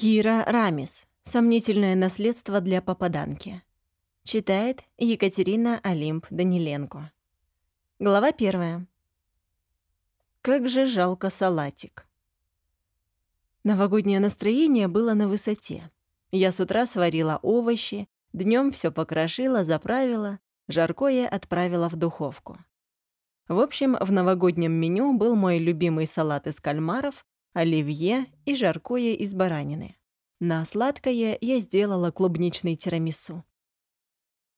Кира Рамис. Сомнительное наследство для попаданки. Читает Екатерина Олимп Даниленко. Глава первая. Как же жалко салатик. Новогоднее настроение было на высоте. Я с утра сварила овощи, днем все покрошила, заправила, жаркое отправила в духовку. В общем, в новогоднем меню был мой любимый салат из кальмаров, оливье и жаркое из баранины. На сладкое я сделала клубничный тирамису.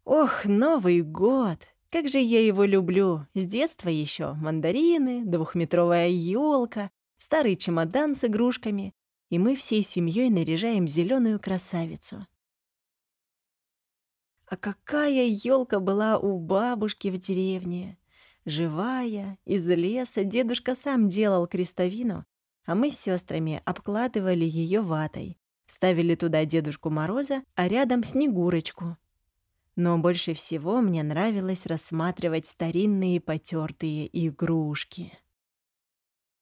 Ох, Новый год! Как же я его люблю! С детства еще мандарины, двухметровая елка, старый чемодан с игрушками, и мы всей семьей наряжаем зеленую красавицу. А какая елка была у бабушки в деревне! Живая, из леса, дедушка сам делал крестовину, а мы с сестрами обкладывали ее ватой, ставили туда Дедушку Мороза, а рядом Снегурочку. Но больше всего мне нравилось рассматривать старинные потертые игрушки.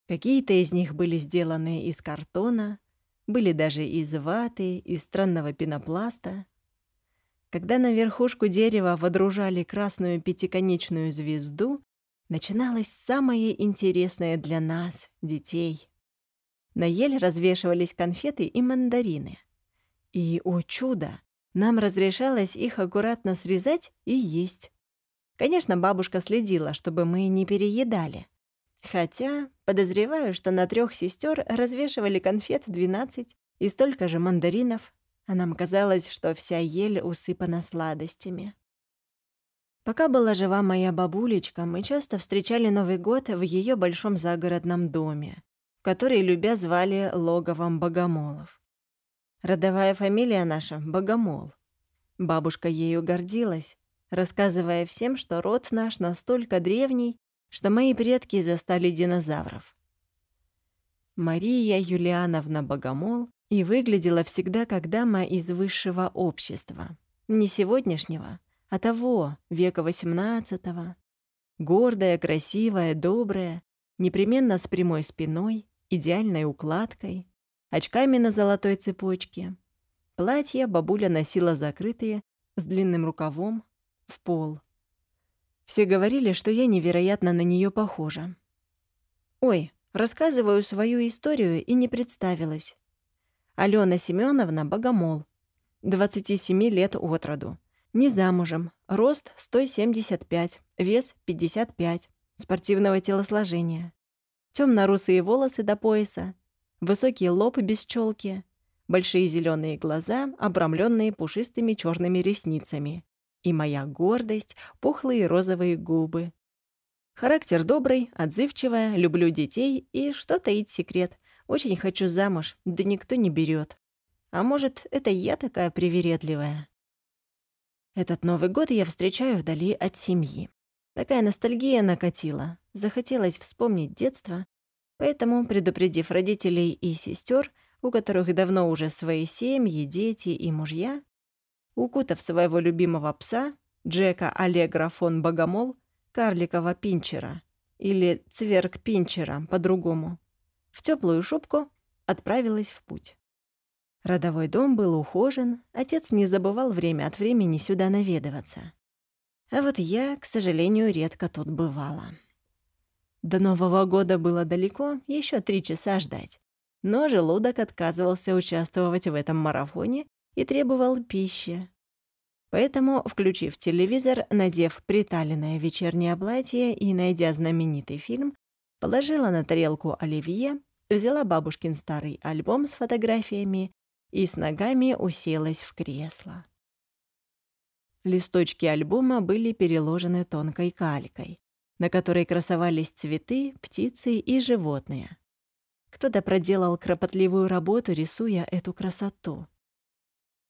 Какие-то из них были сделаны из картона, были даже из ваты, из странного пенопласта. Когда на верхушку дерева водружали красную пятиконечную звезду, начиналось самое интересное для нас, детей. На ель развешивались конфеты и мандарины. И, о чудо, нам разрешалось их аккуратно срезать и есть. Конечно, бабушка следила, чтобы мы не переедали. Хотя, подозреваю, что на трех сестер развешивали конфет 12 и столько же мандаринов, а нам казалось, что вся ель усыпана сладостями. Пока была жива моя бабулечка, мы часто встречали Новый год в ее большом загородном доме, который, любя, звали логовом Богомолов. Родовая фамилия наша — Богомол. Бабушка ею гордилась, рассказывая всем, что род наш настолько древний, что мои предки застали динозавров. Мария Юлиановна Богомол и выглядела всегда как дама из высшего общества. Не сегодняшнего, а того, века XVIII. Гордая, красивая, добрая, непременно с прямой спиной, идеальной укладкой, очками на золотой цепочке. Платье бабуля носила закрытые, с длинным рукавом, в пол. Все говорили, что я невероятно на нее похожа. Ой, рассказываю свою историю и не представилась. Алена Семеновна Богомол, 27 лет от роду. Не замужем, рост 175, вес 55, спортивного телосложения темно-русые волосы до пояса, высокий лоб без челки, большие зеленые глаза, обрамленные пушистыми черными ресницами, и моя гордость — пухлые розовые губы. Характер добрый, отзывчивая, люблю детей и, что таить секрет, очень хочу замуж, да никто не берет. А может, это я такая привередливая? Этот Новый год я встречаю вдали от семьи. Такая ностальгия накатила. Захотелось вспомнить детство, поэтому, предупредив родителей и сестер, у которых давно уже свои семьи, дети и мужья, укутав своего любимого пса, Джека Аллегра фон Богомол, карликового пинчера, или цверк пинчера по-другому, в теплую шубку отправилась в путь. Родовой дом был ухожен, отец не забывал время от времени сюда наведываться. А вот я, к сожалению, редко тут бывала. До Нового года было далеко, еще три часа ждать. Но желудок отказывался участвовать в этом марафоне и требовал пищи. Поэтому, включив телевизор, надев приталенное вечернее платье и найдя знаменитый фильм, положила на тарелку оливье, взяла бабушкин старый альбом с фотографиями и с ногами уселась в кресло. Листочки альбома были переложены тонкой калькой, на которой красовались цветы, птицы и животные. Кто-то проделал кропотливую работу, рисуя эту красоту.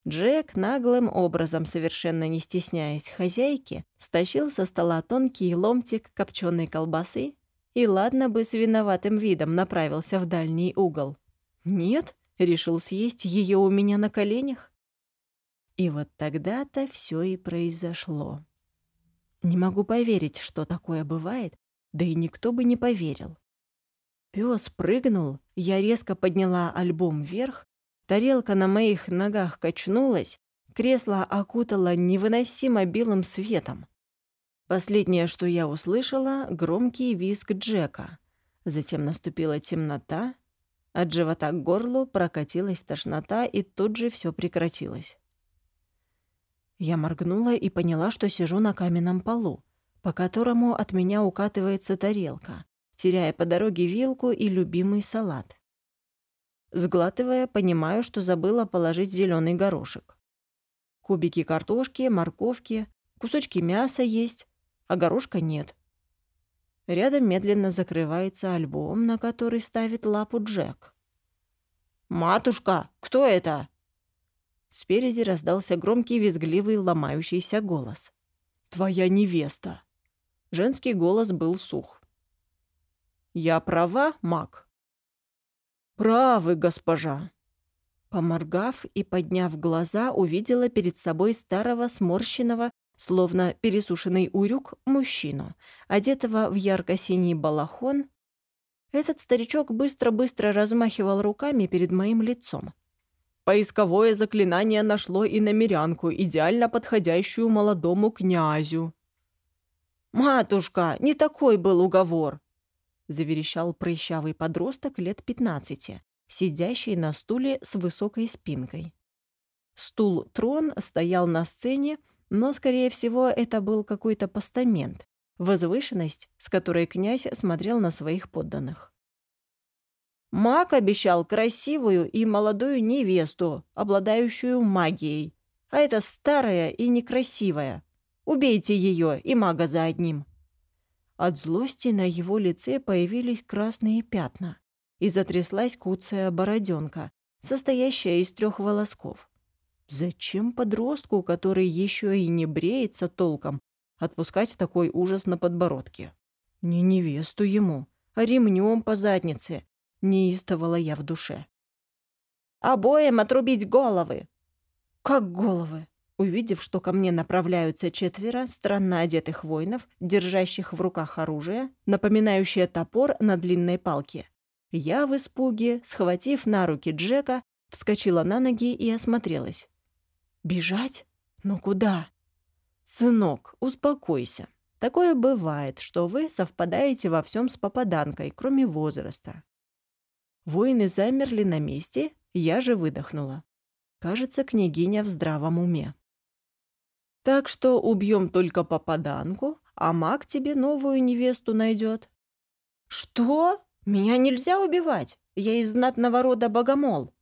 Джек наглым образом, совершенно не стесняясь хозяйки, стащил со стола тонкий ломтик копченой колбасы и, ладно бы, с виноватым видом направился в дальний угол. Нет, решил съесть ее у меня на коленях. И вот тогда-то все и произошло. Не могу поверить, что такое бывает, да и никто бы не поверил. Пёс прыгнул, я резко подняла альбом вверх, Тарелка на моих ногах качнулась, кресло окутало невыносимо белым светом. Последнее, что я услышала, громкий визг Джека. Затем наступила темнота, от живота к горлу прокатилась тошнота, и тут же все прекратилось. Я моргнула и поняла, что сижу на каменном полу, по которому от меня укатывается тарелка, теряя по дороге вилку и любимый салат. Сглатывая, понимаю, что забыла положить зеленый горошек. Кубики картошки, морковки, кусочки мяса есть, а горошка нет. Рядом медленно закрывается альбом, на который ставит лапу Джек. «Матушка, кто это?» Спереди раздался громкий, визгливый, ломающийся голос. «Твоя невеста!» Женский голос был сух. «Я права, маг?» «Правы, госпожа!» Поморгав и подняв глаза, увидела перед собой старого сморщенного словно пересушенный урюк, мужчину, одетого в ярко-синий балахон. Этот старичок быстро-быстро размахивал руками перед моим лицом. Поисковое заклинание нашло и намерянку, идеально подходящую молодому князю. «Матушка, не такой был уговор!» — заверещал прыщавый подросток лет пятнадцати, сидящий на стуле с высокой спинкой. Стул-трон стоял на сцене, но, скорее всего, это был какой-то постамент, возвышенность, с которой князь смотрел на своих подданных. Маг обещал красивую и молодую невесту, обладающую магией. А это старая и некрасивая. Убейте ее и мага за одним. От злости на его лице появились красные пятна, и затряслась куцая бороденка, состоящая из трех волосков. Зачем подростку, который еще и не бреется толком, отпускать такой ужас на подбородке? Не невесту ему, а ремнем по заднице, неистовала я в душе. «Обоим отрубить головы!» «Как головы?» Увидев, что ко мне направляются четверо странно одетых воинов, держащих в руках оружие, напоминающее топор на длинной палке, я в испуге, схватив на руки Джека, вскочила на ноги и осмотрелась. Бежать? Ну куда? Сынок, успокойся. Такое бывает, что вы совпадаете во всем с попаданкой, кроме возраста. Воины замерли на месте, я же выдохнула. Кажется, княгиня в здравом уме. Так что убьем только попаданку, а маг тебе новую невесту найдет. Что? Меня нельзя убивать? Я из знатного рода богомол.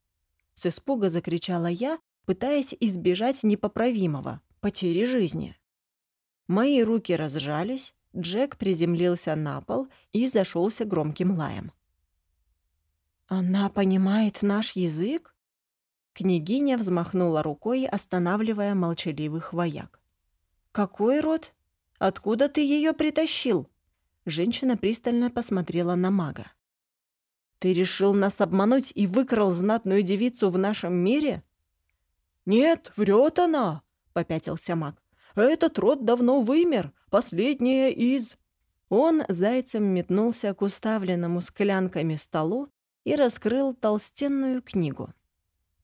С испуга закричала я, пытаясь избежать непоправимого — потери жизни. Мои руки разжались, Джек приземлился на пол и зашелся громким лаем. «Она понимает наш язык?» Княгиня взмахнула рукой, останавливая молчаливых вояк. «Какой род? Откуда ты ее притащил?» Женщина пристально посмотрела на мага. «Ты решил нас обмануть и выкрал знатную девицу в нашем мире?» «Нет, врет она», — попятился маг. «Этот род давно вымер, последняя из...» Он зайцем метнулся к уставленному склянками столу и раскрыл толстенную книгу.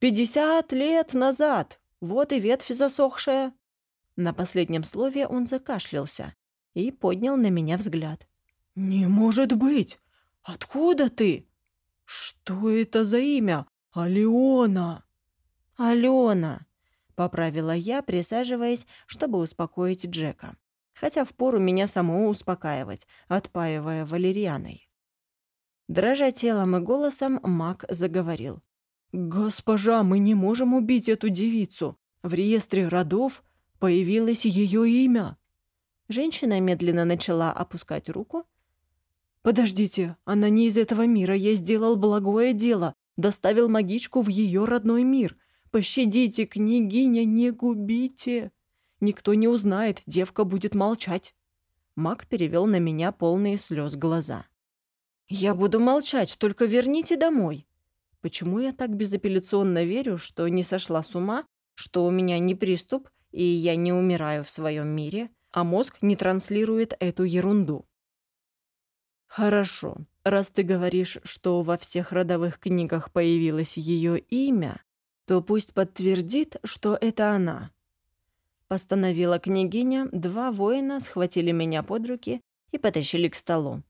«Пятьдесят лет назад! Вот и ветвь засохшая!» На последнем слове он закашлялся и поднял на меня взгляд. «Не может быть! Откуда ты? Что это за имя? Алиона!» «Алена!» — поправила я, присаживаясь, чтобы успокоить Джека. Хотя впору меня саму успокаивать, отпаивая валерианой. Дрожа телом и голосом, маг заговорил. «Госпожа, мы не можем убить эту девицу. В реестре родов появилось ее имя». Женщина медленно начала опускать руку. «Подождите, она не из этого мира. Я сделал благое дело, доставил магичку в ее родной мир. «Пощадите, княгиня, не губите!» «Никто не узнает, девка будет молчать!» Маг перевел на меня полные слез глаза. «Я буду молчать, только верните домой!» Почему я так безапелляционно верю, что не сошла с ума, что у меня не приступ, и я не умираю в своем мире, а мозг не транслирует эту ерунду? Хорошо, раз ты говоришь, что во всех родовых книгах появилось ее имя, то пусть подтвердит, что это она. Постановила княгиня, два воина схватили меня под руки и потащили к столу.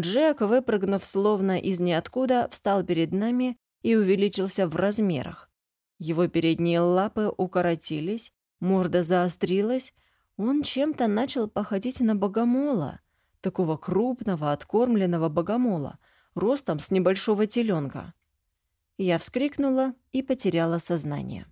Джек, выпрыгнув словно из ниоткуда, встал перед нами и увеличился в размерах. Его передние лапы укоротились, морда заострилась, он чем-то начал походить на богомола, такого крупного, откормленного богомола, ростом с небольшого теленка. Я вскрикнула и потеряла сознание.